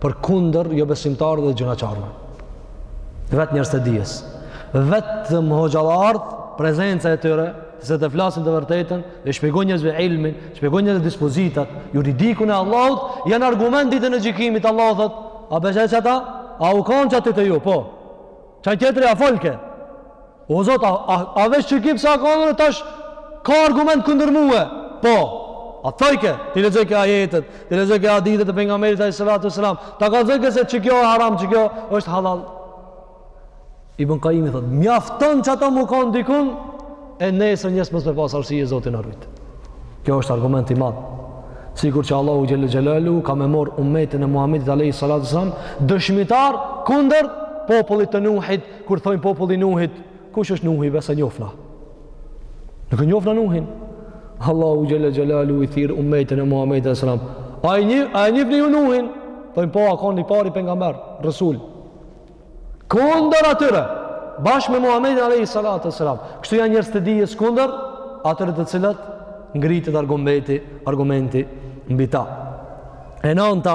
Speaker 2: për kundër jobesimtarëve dhe gjynahqarëve. Vetë njerëzit e dijes. Vetëm hoxhallarët, prezenca e tyre, të se të flasin të vërtetën, dhe shpjegojnë njerëzve ilmin, shpjegojnë njerëzve dispozitat, juridikun e Allahut, janë argument ditën e gjykimit, Allahu thotë, a e she qeta? A u kanë qaty te ju, po? Qaj tjetri, a folke? O zot, a, a, a veç qiky pse u kanë edhe tash ka argument kundër mue. Po, a thojke, t'i lexojke ajetet, t'i lexojke hadithet e pejgamberit alejhi salatu selam, ta kallxojke se qikjo haram, qikjo është hallall. Ibn Kajimi thotë, mjafton që ata me u kanë dikun, e nesër njerëz mos me pasë arsye Zotin me rrejt. Kjo është argument i madhë. Sikur që Allahu xhelle xhelalu ka me marrë umetin e Muhamedit alejhi salatu selam, dëshmitar kundër popullit të Nuhit, kur thojnë populli i Nuhit, kush është Nuhi be, s'e njofna? Nuk e njofna Nuhin. Allahu xhelle xhelalu i thirr umetin e Muhamedit alejhi selam. A e njifni ju Nuhin. Thojnë po, u kon i pari pejgamber, resul. Kundër atyre, bashkë me Muhamedin alejhi salatu ue selam. Kështu janë njerëzit e dijes kundër atyre të cilët ngritet argumenti, argumenti mbi ta. E nënta,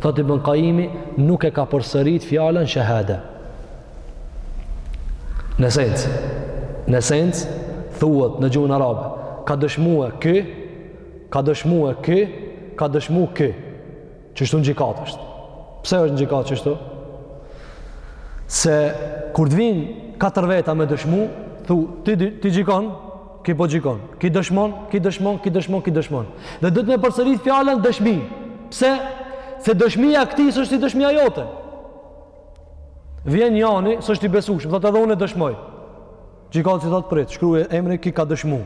Speaker 2: Thotë Ibn Kajimi, nuk e ka përsëritë fjalën shehade. Në sens, në sens, thuhet në gjuhën arabe, ka dëshmue ky, ka dëshmue ky, ka dëshmu ky. Qështu në gjykatë është. Pse është në gjykatë qështu? Se kur të vinë katër veta me dëshmu, thu, ti, ti gjykon, Ki po gjikon, ki dëshmon, ki dëshmon, ki dëshmon, ki dëshmon. Dhe duhet me përsërit fjalën dëshmi. Pse? Se dëshmija e këtij s'është si dëshmija jote. Vjen jani, s'është i besushëm, thotë edhe unë dëshmoj. Gjikatësi thotë prit, shkruje emrin ki ka dëshmu.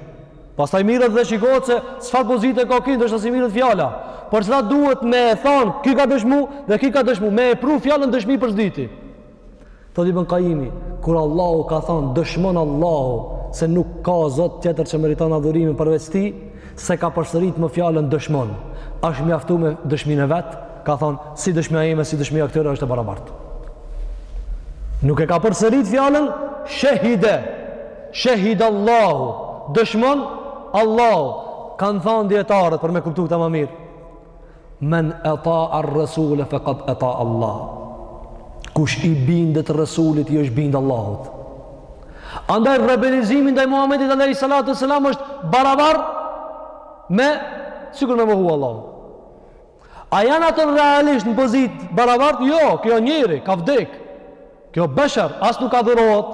Speaker 2: Pastaj miret dhe shikohet se çfarë pozite ka ki, ndoshta s'i miret fjala. Por seç duhet me e thonë, ki ka dëshmu dhe ki ka dëshmu, me e pru fjalën dëshmi për së dyti. Thotë Ibn Kajimi, kur Allahu ka thonë, dëshmon Allahu se nuk ka zot tjetër që meriton adhurimin përveç tij, s'e ka përsërit më fjalën dëshmon. Është mjaftu me dëshminë e vet, ka thonë, si dëshmia ime, si dëshmia e këtyre është e barabartë. Nuk e ka përsërit fjalën, shehide, shehide Allahu, dëshmon Allahu, kanë thonë dijetarët për me kuptu këta më mirë. Men ata ar rasul faqad ata Allah. Kush i bindet Resulit i është bind Allahut. Andaj rebelizimi ndaj Muhamedit alayhi salatu selam është barabar me sikur me mohu Allahun. A janë ato realisht në pozitë barabar? Jo, ky o njeri ka vdek. Ky o besher as nuk adhurohet,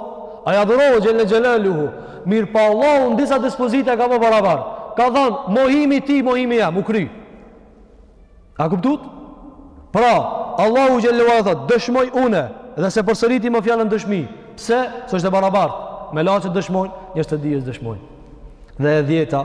Speaker 2: ai adhurohet xhelle xhelaluhu, mirëpo Allahu në disa dispozita e ka bërë barabar. Ka thënë mohimi i tij, mohimi jem, u kry. A kuptuat? Pra, Allahu xhelle xhelaluhu thotë, dëshmoj unë dhe s'e përsëriti më fjalën dëshmi. Pse? Se është e barabartë. Melaqet dëshmojnë, njerëz të dijes dëshmojnë. Dhe e dhjeta,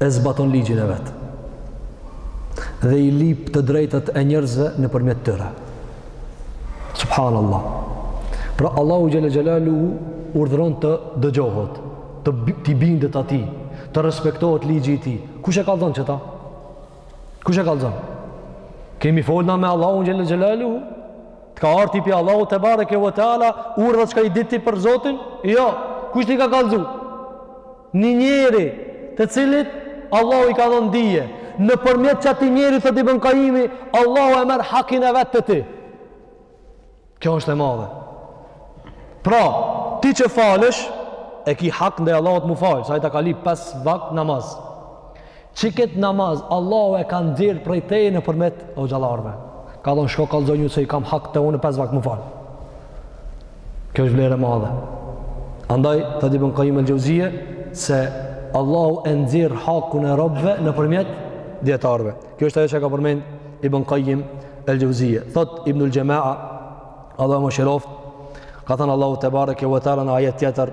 Speaker 2: e zbaton ligjin e vet dhe i lip të drejtat e njerëzve nëpërmjet tyre. Subhanallah. Pra Allahu xhelle xhelaluhu urdhëron të dëgjohet, t'i bindet atij, të respektohet ligji i tij. Kush e kallxon qëta? Kush e kallxon? Kemi fol na me Allahun xhelle xhelaluhu, të ka ardh ti pi Allahut tebareke ve teala, urdhër çka i din ti për Zotin? Jo, kush t'i ka kallzu? Një njeri të cilit Allahu i ka dhënë dije, nëpërmjet qatij njeri thotë Ibn Qayimi, Allahu e merr hakin e vet te ti. Kjo është e madhe. Pra, ti që falesh, e ki hak ndaj Allahut mu fal, se ai ta ka li pesë vakt namaz. Qiket namaz, Allahu e ka nxjerrë prej teje nëpërmjet hoxhallarëve. Ka thonë, shko kallzonju se i kam hak të unë, pes vak mu falë. Kjo është vlerë e madhe. Andaj, thotë Ibn Kajim el Xhevzije, se Allahu e nxjerrë hakun e robëve nëpërmjet dijetarëve. Kjo është ajo që e ka përmend Ibn Kajim el Xhevzije. Thot, Ibnul Xhema'a, Allahu e mëshiroftë, ka thënë Allahu tebareke ve teala në ajet tjetër,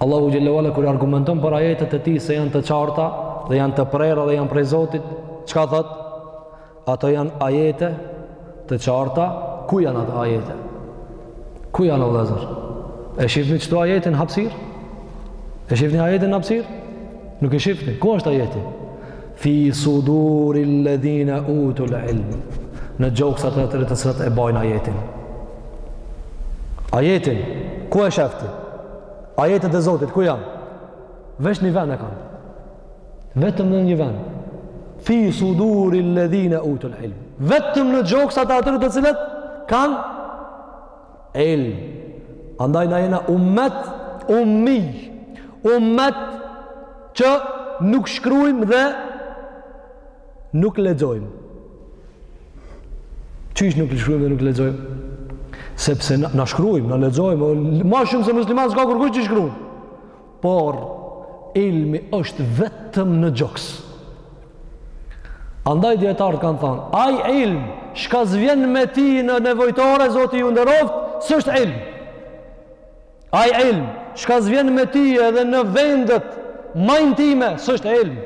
Speaker 2: Allahu xhelle ve ala kur argumenton për ajetet e tij se janë të qarta dhe janë të prera dhe janë prej Zotit, çka thot? Ato janë ajete të qarta, ku janë ato ajete? Ku janë o vllezër? E shifni qëto ajete n'hapësirë? E shifni ajetin n'hapësirë? Nuk e shifni. Ku është ajeti? Fi suduri alladhina utul ilm. Në gjoksat e atyre të cilët e bajnë ajetin. Ajetin ku e shef ti? Ajetet e Zotit ku janë? Veç një vend e kanë. Vetëm në një vend. Fi suduri alladhina utul ilm. Vetëm në gjoksat e atyre të cilët kanë ilm. Andaj na jena ummet ummi. Ummet që nuk shkrujmë dhe nuk lexojmë. Qysh nuk shkrujmë dhe nuk lexojmë? Sepse na shkrujmë, na lexojmë, ma shumë se muslimant s'ka kërkush që shkrun. Por, ilmi është vetëm në gjoks. Andaj djetarët kanë thanë, aj ilm, çka s'vjen me ti në nevojtore, Zoti ju nderoft, s'është ilm. Aj ilm, çka s'vjen me ti edhe në vendet ma intime, s'është ilm.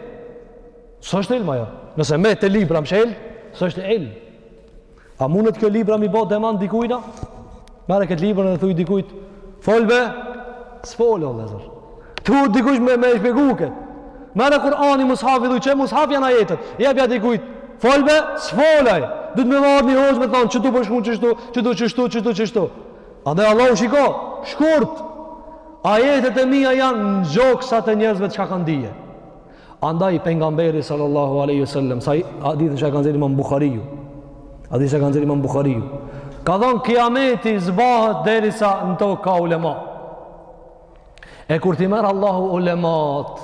Speaker 2: S'është ilm ajo. Nëse met te libra mshelë, s'është ilm. A mundet kjo libra me i bo derman dikujna? Merre këtë libra dhe thuj dikujt, fol be, s'fol o vllezër. Du dikush me, me shpjegu këtë. Merre Kur'anin, mushafin, thuj qe mushafi janë ajetet. Jepja dikujt, fol be, s'fol aj. Duhet me ardh një hoxhë me thonë, qëtu po shkrun qështu, qëtu qështu, qëtu qështu. Edhe Allahu shiko, shkurt. Ajetet e mija janë në gjoksat e njerëzve çka kanë dije. Andaj pejgamberi sallallahu alaihi wasallam, sa hadithin që e ka nxjerr Imam Buhariu. Hadithin që e ka nxjerr Imam Buhariu. Ka thon kiameti s'bahet derisa në tokë ka ulema. E kur t'i merr Allahu ulemat,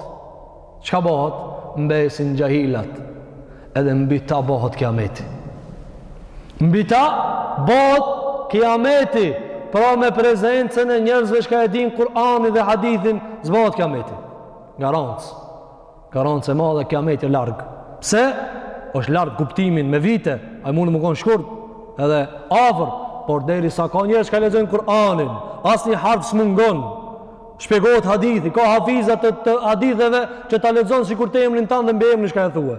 Speaker 2: çka bëhet? Mbesin xhahilat. Edhe mbi ta bëhet kiameti. Mbi ta bëhet kiameti. Pra me prezencën e njerëzve çka e dinë Kur'anin dhe hadithin, s'bohet kiameti. Garancë. Garancë e madhe kiameti është larg. Pse? Është larg kuptimin me vite, ai mundet me konë shkurt edhe afër, por derisa ka njerëz çka lexojnë Kur'anin, asnjë harf s'mungon. Shpjegohet hadithi, ka hafiza të, të haditheve që ta lexon sikur ti emrin tand dhe mbiemrin çka e thue.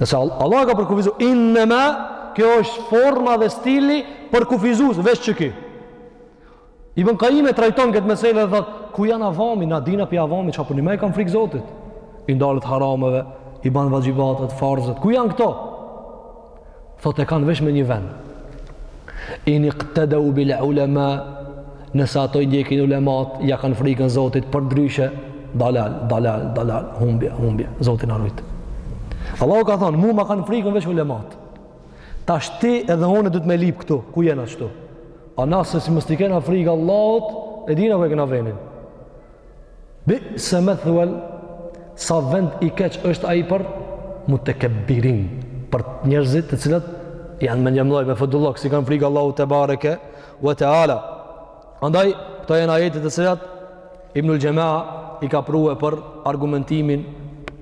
Speaker 2: Nëse Allah ka përkufizu, innema, kjo është forma dhe stili përkufizus, veç qiki. Ibn Kajimi e trajton këtë mesele dhe thot, ku janë avami, na jena pi avami, që apër një me i kam frikë Zotit. I ndalet harameve, i ban vaxhibatet, farzet, ku janë këto? Thot e kanë veç me një vend. In iktedeu bil ulema, nëse ato i ndjekin ulemat, ja kanë frikën Zotit, përndryshe, dalal, dalal, dalal, humbje, humbje, Zoti na rujt. Allahu ka thonë, mu ma kanë frikën veç ulemat. Tash ti edhe unë duhet me lyp këtu, ku jena qetu? A nëse si mos t'i kena frikë Allahut, e dina ku e këna venin. Bi'se methuel, sa vend i keq është ai për mutekebbirin, për njerëzit të cilët janë mendjemëdhoj, me fodullëk, s'i kanë frikë Allahut tebareke ve teala. Andaj, këto janë ajetet të cilat, Ibnul Xhema i ka prue për argumentimin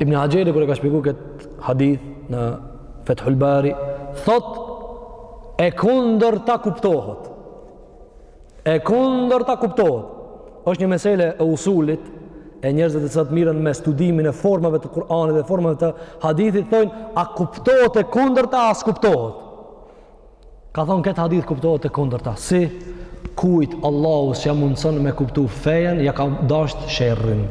Speaker 2: Ibn Haxheri kur e ka shpjegu këtë hadith në Fethul Bari, thot e kundërta kuptohet. E kundërta kuptohet. Është një mesele e usulit e njerëzve të cilët mirren me studimin e formave të Kur'anit dhe formave të hadithit thonë a kuptohet e kundërta a s'kuptohet. Ka thonë n'këtë hadith kuptohet e kundërta, si kujt Allahu s'ja mundëson me kuptu fejen, ja ka dasht sherrin.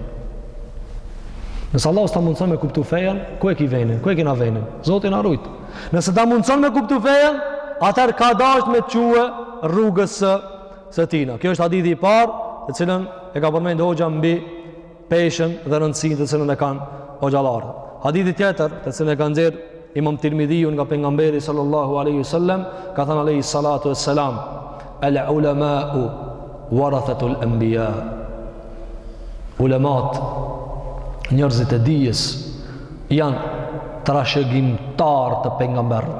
Speaker 2: Nëse Allahu s'ta mundëson me kuptu fejen, ku e ki venin, ku e kina venin, Zoti na rujt. Nëse ta mundëson me kuptu fejen, atër ka dasht me çu rrugës së, së tina. Ky është hadithi i parë, të cilën e ka përmendë hoxha mbi peshën dhe rëndësinë të cilën e kanë hoxhallarët. Hadithi tjetër, të cilën e kanë nxjerr Imam Tirmidhiu nga pejgamberi sallallahu alaihi wasallam, ka thanë alaihi salatu wassalam, "El ulama'u warathatul anbiya." Ulemat, njerëzit e dijes janë trashëgimtarë të pejgamberve.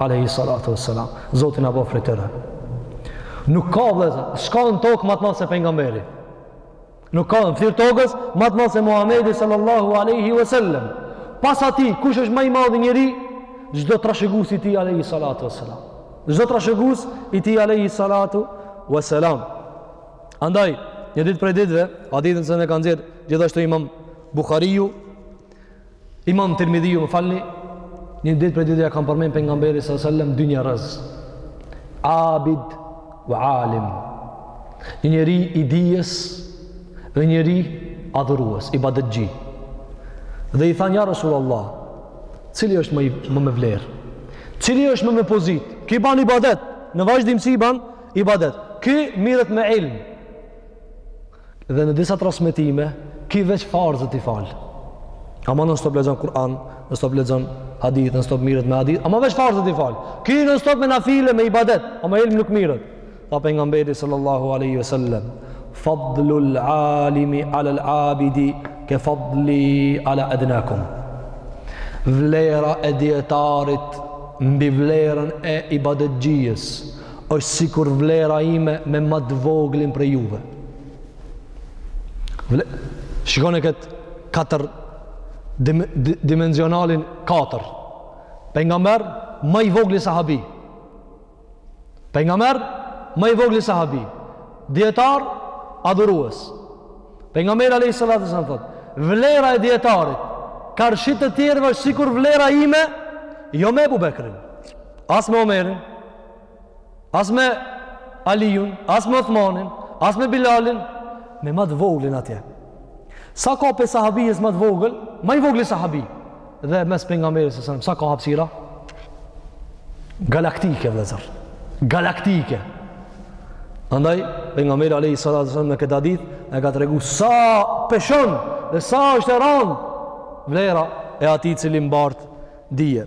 Speaker 2: Alehi salatu ve selam. Zoti na boftë prej tyne. Nuk ka diçka në tokë ma t'madh se pejgamberi. Nuk ka në fytyrë t'tokës ma t'madh se Muhammedi sallallahu aleyhi ve sellem. Pas atij, kush është ma i madhë njeri, çdo trashëgus i tij aleyhi salatu ve salam. Çdo trashëgus i tij aleyhi salatu ve salam. Andaj, një ditë prej ditëve, hadithin të cilën e ka nxjerrë, gjithashtu imam Buhariu, Imam Tirmidhiu më falni, një ditë prej ditëve ja kanë përmend pejgamberit sallallahu alajhi wasallam dy njerëz. Abid wa alim. Një njeri i dijes dhe njeri adhurues, ibadetçi. Dhe i thanë ja Rasulullah, cili është më, më me vlerë? Cili është më me pozitë? Ky ban ibadet, në vazhdimësi ban ibadet. Ky mirret me ilm, Dhe në disa transmetime ki veç farzët i fal. Ama nonstop lexon Kur'an, nonstop lexon hadith, nonstop mirret me hadith, ama veç farzët i fal. Ki nonstop me nafile, me ibadet, ama ilm nuk mirret. Tha Pejgamberi sallallahu alejhi ve sellem, fadlul alimi alel abidi ke fadli ala ednakum. Vlera e dijetarit mbi vlerën e ibadetxhijës, është sikur vlera ime me ma të voglin prej juve. Vle... Shikone këtë katër dim, dimenzionalin katër. Pejgamber, ma i vogli sahabi. Pejgamber, ma i vogli sahabi. Dijetar, adhurues. Pejgamberi alejhi salatu ve selam thotë, vlera e dijetarit, karshi të tjerëve është sikur vlera ime, jo me Ebu Bekrin, as me Omerin, as me Alijun, as me Othmanin, as me Bilalin, me ma të voglin atje. Sa ka prej sahabijes ma të vogël, ma i vogli sahabi, dhe mes Pejgamberit alejhi selam, sa ka hapsira? Galaktike, vllezër. Galaktike. Andaj, Pejgamberi alejhi salatu ve selam, me këtë hadith, e ka tregu, sa peshon, dhe sa është e randë, vlera e atij i cili mbart dije.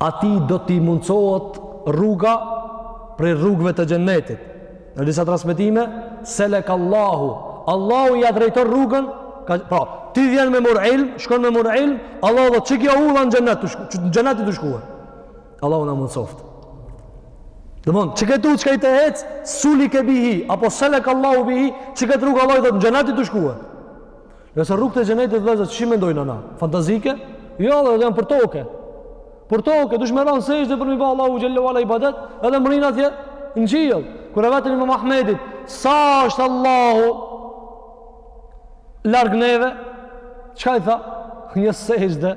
Speaker 2: Atij do t'i mundësohet rruga prej rrugëve të xhennetit. Në disa transmitime, selek Allahu. Allahu ia drejton rrugën, ka, pra, ti vjen me mur ilm, shkon me mur ilm, Allahu thotë qikjo udha në xhennet, në xhennet i të shkuhe. Allahu na mundësoftë. Domethënë, qikëtë udhë çka ai të hec, sulike bihi, apo selek Allahu bihi, qikëtë rrugë Allahu thotë në xhennet i të shkuhe. Nëse rrugët e xhenetit vëllezër si i mendojmë na? Fantazike? Jo, dhe janë për tokë. Për tokë, dush me ra në sexhde për me i ba Allahut xhel-le ve ala ibadet, edhe mrrin atje në qiell. Kur e vetën imam Ahmedit, sa është Allahu largë neve? Çka i tha? Një sexhde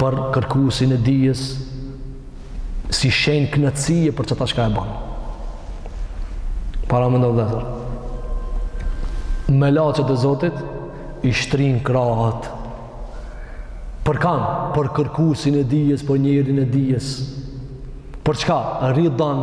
Speaker 2: për kërkusin e dijes si shenë kënaqësie për qata çka e ban. Paramendo vllezër. Melaqet e Zotit, i shtrin krahët. Për kan? Për kërkusin e dijes, për njerin e dijes. Për çka? Ridan.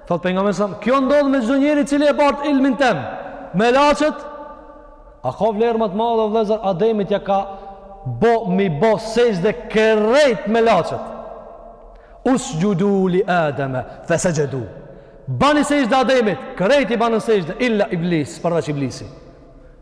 Speaker 2: Thotë pejgamberi alejhi selam, kjo ndodh me çdo njeri i cili e bart ilmin tem. Melaqet, a ka vlerë më të madhe vëllazër Ademit ia ka bo me i bo sexhde krejt melaqet. Usxhudu li Ademe fesexhedu. Bani sexhde Ademit, krejt i banë sexhde illa iblis, përveç iblisit.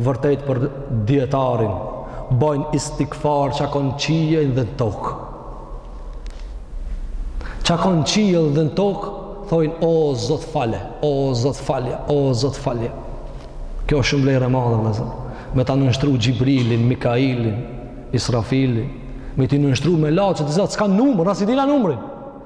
Speaker 2: Vërtet për dijetarin bojn istigfar çka ka n'qiej dhe në tok çka ka n'qiej dhe në tok thojn o zot fale o zot falja o zot falja kjo është shumë vlerë e madhe me zot me ta nënshtru Xhibrilin, Mikailin Israfilin me t'i nënshtru melaqet Zoti s'ka numër as s'i dina numrin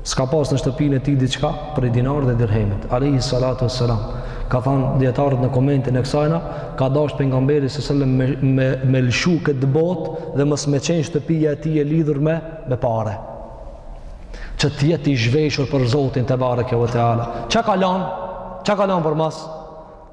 Speaker 2: S'ka pas në shtëpinë e tij diçka prej dinarit dhe dirhemit. Alaihi salatu wassalam. Ka thënë dijetarët në komentin e kësajna, ka dasht pejgamberi s.a.s. me me me lëshu këtë botë dhe mos me qenë shtëpia e tij e lidhur me me pare. Që të jetë i zhveshur për Zotin tebareke ve teala. Çka ka lënë? Çka ka lënë përmas?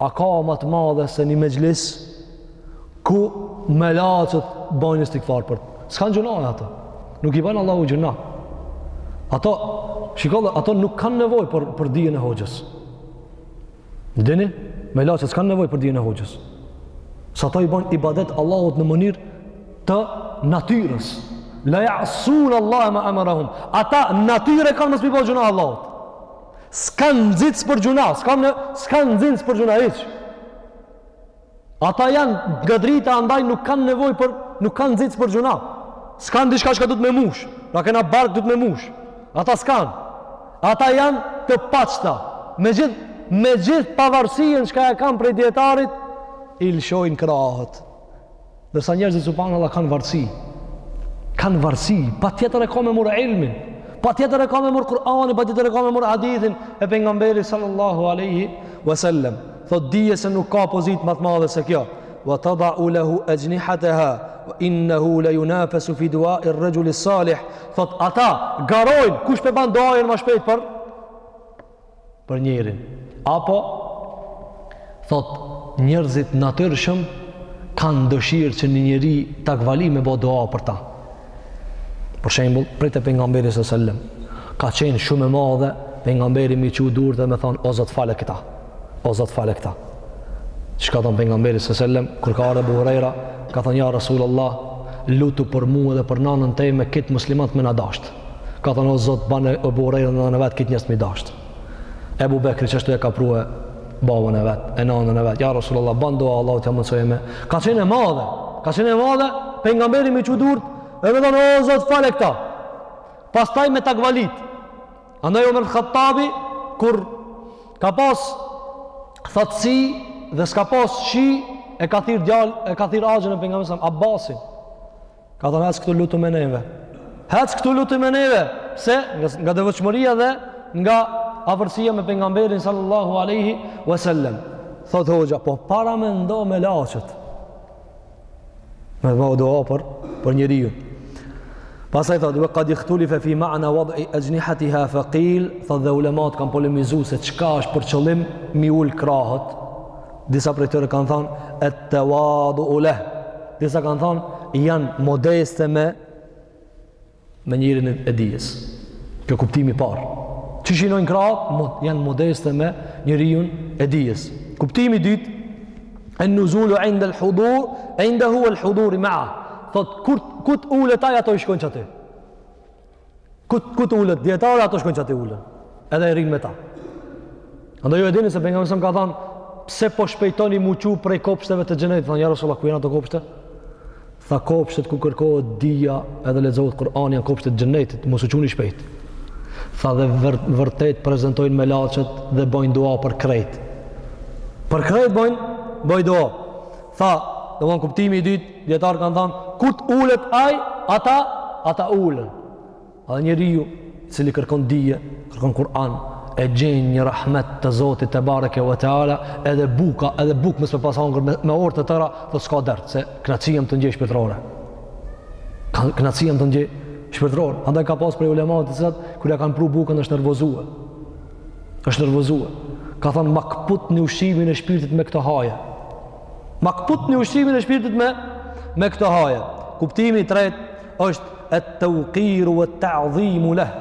Speaker 2: A ka ma t'madhe se një mexhlis, ku melaqet bojnë istigfar për të. S'kanë gjynahe ato. Nuk i bajnë Allahut gjynah. Ato, shiko, ato nuk kanë nevojë për, për dijen e hoxhës. E dini, melaqet s'kanë nevojë për dijen e hoxhës. Se ato i bajnë ibadet Allahut në mënyrë të natyrës. La ja'sunallahe ma emerahum. Ata natyrë e kanë mos me i bo gjynah Allahut. S'kanë nxitës për gjynah, s'kanë, s'kanë nxitës për gjynah, hiç. Ata janë nga drita, andaj nuk kanë nevojë për, nuk kanë nxitës për gjynah. S'kanë diçka çka duhet me mush, na kena bark duhet me mush. Ata s'kanë. Ata janë të paqta. Me gjithë, me gjithë pavarësinë çka e kanë prej dijetarit, i lëshojnë krahët. Ndërsa njerëzit subhanallahu kanë varësi. Kanë varësi, patjetër e ka me mor ilmin, patjetër e ka me mor Kur'anin, patjetër e ka me mor hadithin e pejgamberit sallallahu alaihi wasallam. Thot dije se nuk ka pozitë ma të madhe se kjo. Wa tada'u lahu ajnihataha wa innahu layunafasu fi du'a'i ar-rajuli salih. Thot ata garojnë kush pe ban duajën ma shpejt për për njerin. Apo, thot, njërzit natyrshëm kanë dëshirë që një njeri takvali me bo dua për ta. Për shembul, prej te pejgamberi s.a.s., ka qenë shumë e madhe, pejgamberi me i çu durt dhe me thonë, o zot fale këta, o zot fale këta. Çka ka thonë pejgamberi s.a.s., kur ka ardh Ebu Hurejra, ka thonë, ja Rasulullah, lutu për mu edhe për nanën teme, këta muslimant me na dashtë. Ka thënë o Zot, bane Ebu Hurejrën, nanën e vet këta njerëz me i dashtë. Ebu Bekri qashtu e ka prue babën e vet, e nanën e vet. Ja Rasulullah, ban dua Allahu t'ia mundsoj me. Ka qenë e madhe, ka qenë e madhe, pejgamberi me i çu durt, e me thënë o Zot, fale këta. Pastaj me takvalit. Andaj Omer Hattabi, kur ka pas thatësi dhe s'ka pas shi, e ka thirr djal, e ka thirr axhën e pejgamberit s.a.s., Abbasin. Ka thënë hec këtu lutu me neve. Hec këtu lutu me neve. Se nga, nga devotshmëria dhe nga afërsia me pejgamberin sallallahu alaihi wasallam. Thot hoxha, po paramendo melaqet. Me bo dua për për njeriun. Pastaj thot, "Wa qad ikhtulifa fi ma'na wad'i ajnihatiha fa qil", thot dhe ulemat kanë polemizu se çka është për qëllim m'i ul krahët. Disa prej tyre kanë thënë et tawadu leh. Disa kanë thënë janë modeste me me njeriun e dijes. Ky kuptimi i parë. Që i shtrojnë krahët, dmth, janë modeste me njeriun e dijes. Kuptimi i dytë en nuzulu inda al hudur indahu wal hudur ma'ah thot ku, ku t'ulet ai ato i shkojnë qaty Ku, ku t'ulet dijetari ato shkojnë qaty ulen. Edhe i rrinë me ta. Andaj ju e dini se pejgamberi a.s. ka thënë pse po shpejtoni m'u çu prej kopshteve të xhenetit, thonë ja Rasulullah ku janë ato kopshte? Tha kopshtet ku kërkohet dija edhe lexohet Kur'ani janë kopshtet e xhenetit, mos u çuni shpejt. Tha dhe vërtet prezantojnë melaqet dhe bëjnë dua për krejt. Për krejt bëjnë, bëjnë dua. Tha, domethënë kuptimi i dytë Dijetarët kanë thënë, Ku t'ulet ai, ata, ata ulen. Edhe njeriu, i cili kërkon dije, kërkon Kur'an, e gjen një rahmet të Zotit tebareke ve teala, edhe buka, edhe bukë mos me pas hangër me, me orë të tëra, thotë s'ka dert, se kënaqësia m'u ndje shpirtërore. Kënaqësia m'u ndje shpirtërore. Andaj ka pas prej ulemave të cilat kur ja kanë pru bukën është nervozuar. Është nervozuar. Ka thënë ma këputni ushqimin e shpirtit me këto haje. Ma këputni ushqimin e shpirtit me, me këto haje. Kuptimi i tretë është et teukiru uet teadhimu leh.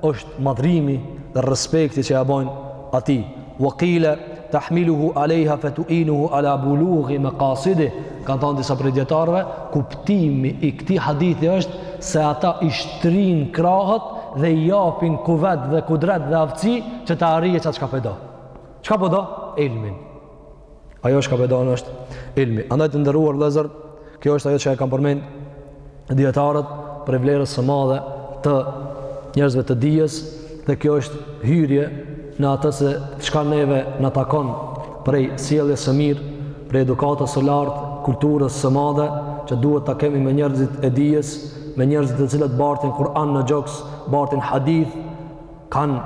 Speaker 2: është madhërimi dhe respekti që ja bojnë atij. Va kile tahmiluhu alejha fe tuinuhu ala bulughi mekasidi. Kanë thonë disa prej dijetarëve, kuptimi i këtij hadithi është se ata i shtrijnë krahët dhe i japin kuvet dhe kudret dhe aftësi që ta arrijë qatë çka po do. Po çka po do? Ilmin. Ajo çka po don është ilmi. Andaj të nderuar vllezër, kjo është ajo që e kanë përmend dijetarët prej vlerës së madhe të njerëzve të dijes dhe kjo është hyrje në atë se çka neve na takon prej sjelljes së mirë, prej edukatës së lartë, kulturës së madhe që duhet ta kemi me njerëzit e dijes, me njerëzit të cilët bartin Kur'an në gjoks, bartin hadith, Kanë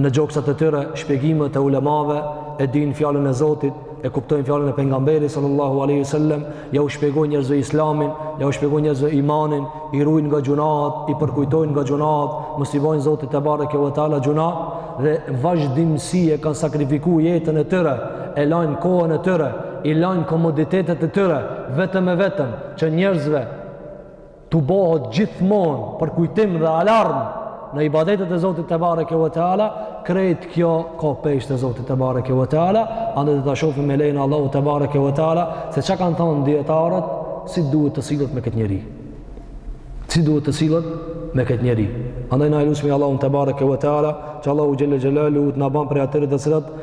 Speaker 2: në gjoksat e tyre shpjegimet e ulemave, e dinë fjalën e Zotit, e kuptojnë fjalën e pejgamberit sallallahu alaihi wasallam, ja u shpjegojnë njerëzve islamin, ja u shpjegojnë njerëzve imanin, i ruajnë nga gjunaat, i përkujtojnë nga gjunaat, mos i bojnë Zotit tebareke ve teala gjuna dhe vazhdimisht e kanë sakrifiku jetën e tyre, e lajnë kohën e tyre, i lajnë komoditetet e tyre, vetëm e vetëm që njerëzve T'u bëhet gjithmonë përkujtim dhe alarm në ibadetet e Zotit tebareke ve teala, krejt kjo ka peshë te Zoti tebareke ve teala, andaj do ta shofim me lejen e Allahut tebareke ve teala, se ça kanë thanë dijetarët, si duhet të sillet me këtë njeri. Si duhet të sillet me këtë njeri. Andaj na e lusmi Allahun tebareke ve teala, që Allahu xhel-le xhelaluhu të na ban prej atyre të cilat,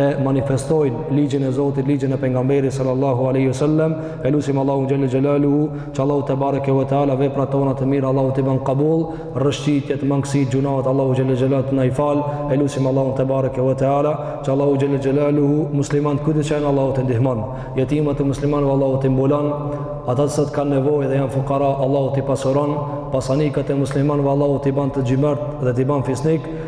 Speaker 2: e manifestojnë ligjin e Zotit, ligjin e pejgamberit sallallahu alaihi wasallam, e lusim Allahun xhel-le xhelaluhu, që Allahu tebareke ve teala veprat tona të mira Allahu t'i ban kabul, rrëshqitjet, mangësitë, gjunat Allahu xhel-le xhelaluhu t'na i fal, e lusim Allahun tebareke ve teala, që Allahu xhel-le xhelaluhu muslimanët kudo që janë Allahu t'i ndihmon, jetimat e muslimanëve Allahu t'i mbulon, ata që kanë nevojë dhe janë fukara Allahu t'i pasuron, pasanikat e muslimanëve Allahu t'i ban të xhymert dhe t'i ban fisnik.